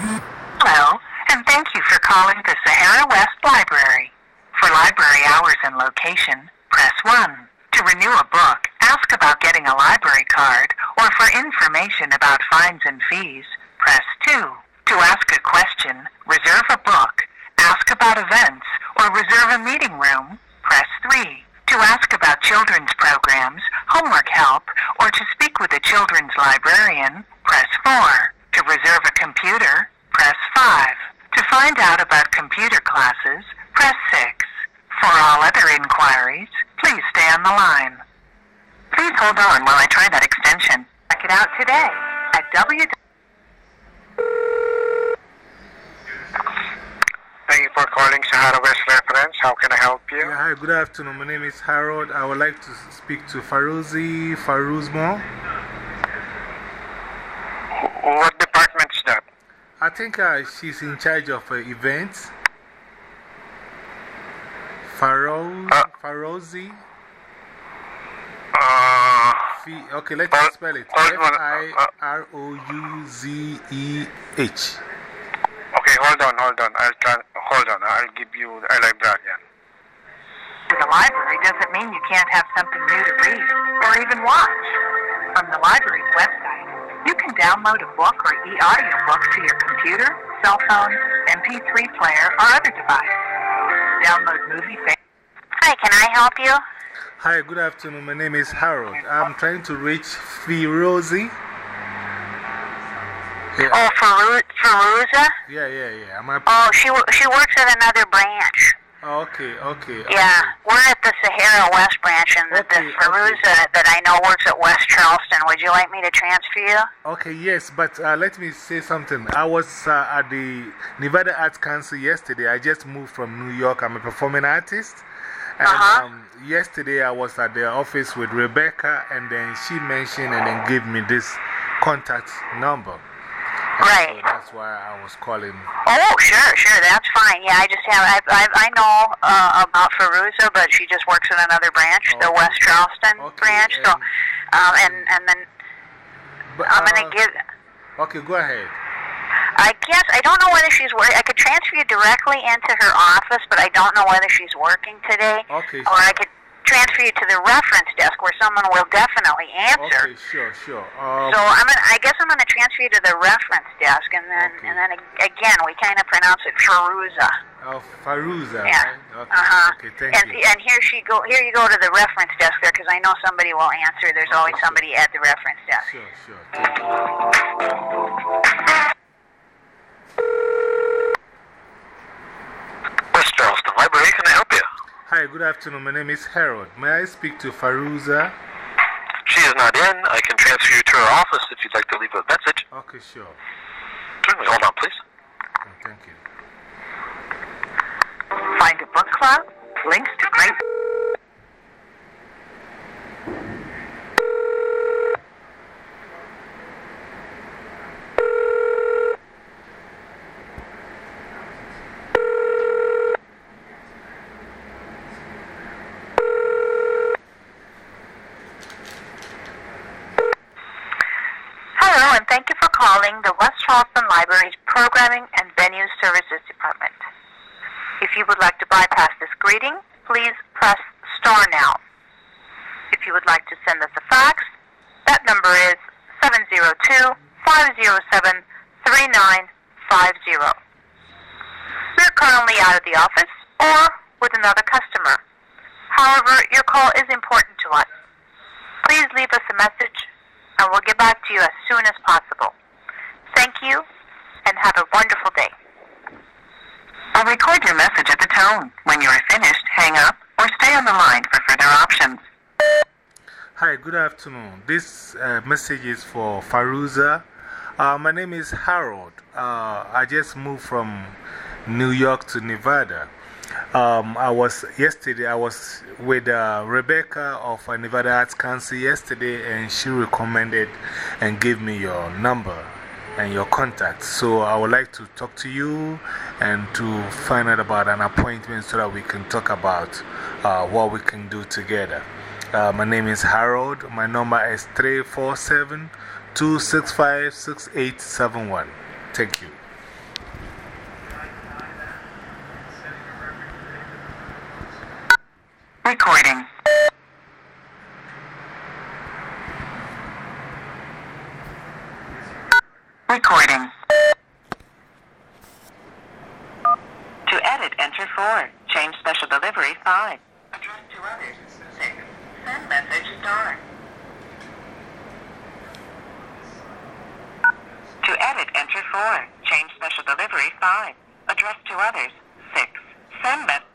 Hello, and thank you for calling the Sahara West Library. For library hours and location, press 1. To renew a book, ask about getting a library card, or for information about fines and fees, press 2. To ask a question, reserve a book, ask about events, or reserve a meeting room, press 3. To ask about children's programs, homework help, or to speak with a children's librarian, press 4. To reserve a computer, press 5. To find out about computer classes, press 6. For all other inquiries, please stay on the line. Please hold on while I try that extension. Check it out today at w. Thank you for calling Sahara West Reference. How can I help you? Yeah, hi, good afternoon. My name is Harold. I would like to speak to Farouzi Farouzmo. What department is that? I think uh, she's in charge of uh, events. Farouz, Uh. Farouzi. Uh, F okay, let me Hold- spell it. hold F on, I uh, R O U Z E H. okay, hold on, hold on. I'll try, hold on. I'll give you a librarian. To the library doesn't mean you can't have something new to read or even watch. From the library's website, you can download a book or e-audio book to your computer, cell phone, MP3 player, or other device. Download movie fa- Hi, can I help you? Hi, good afternoon. My name is Harold. I'm trying to reach Firozi. Yeah, Oh, Faru Faruza? yeah, yeah, yeah. Am I, Oh, she wo- she works at another branch. Oh, okay, okay. Yeah, we're at the Sahara West branch, and the, Okay, the Faruza that I know works at West Charleston. Would you like me to transfer you? Okay, yes, but uh, let me say something. I was uh, at the Nevada Arts Council yesterday. I just moved from New York. I'm a performing artist. And Uh-huh. um, yesterday I was at the office with Rebecca, and then she mentioned and then gave me this contact number. Right. So that's why I was calling. Oh, sure, sure, that's fine. Yeah, I just have I I, I know uh, about Faruza, but she just works in another branch, the West Charleston Okay, branch. So, and- um, and and then But, I'm uh, gonna give. Okay, go ahead. I guess I don't know whether she's working. I could transfer you directly into her office, but I don't know whether she's working today. Okay, Or I could you to the reference desk where someone will definitely answer. Okay, sure, sure. Um, So I'm gonna. I guess I'm gonna transfer you to the reference desk, and then Okay. and then again we kind of pronounce it Faruza. uh, Farouza, Yeah. right? Okay, Uh huh. okay, thank and you. and here she go. Here you go to the reference desk there, because I know somebody will answer. There's always somebody at the reference desk. Sure, sure. Thank you. West Charleston Library, can I help you? Hi, good afternoon. My name is Harold. May I speak to Farouza? She is not in. I can transfer you to her office if you'd like to leave a message. Okay, sure. Certainly, hold on, please. Okay, thank you. Find a book club, links to great Hello, and thank you for calling the West Charleston Library's Programming and Venue Services Department. If you would like to bypass this greeting, please press star now. If you would like to send us a fax, that number is 702-507-3950. We're currently out of the office or with another customer. However, your call is important to us. Please leave us a message and we'll get back to you as soon as possible. Thank you and have a wonderful day. I'll record your message at the tone. When you are finished, hang up or stay on the line for further options. Hi, good afternoon. This uh, message is for Farouza. Uh, my name is Harold. Uh, I just moved from New York to Nevada. Um, I was yesterday, I was with uh, Rebecca of uh, Nevada Arts Council yesterday, and she recommended and gave me your number and your contact. So I would like to talk to you and to find out about an appointment so that we can talk about uh, what we can do together. Uh, my name is Harold. My number is 347 265 6871. Thank you. Recording. Recording. To edit, enter 4. Change special delivery 5. Address to others 6. Send message star. To edit, enter 4. Change special delivery 5. Address to others 6. Send message.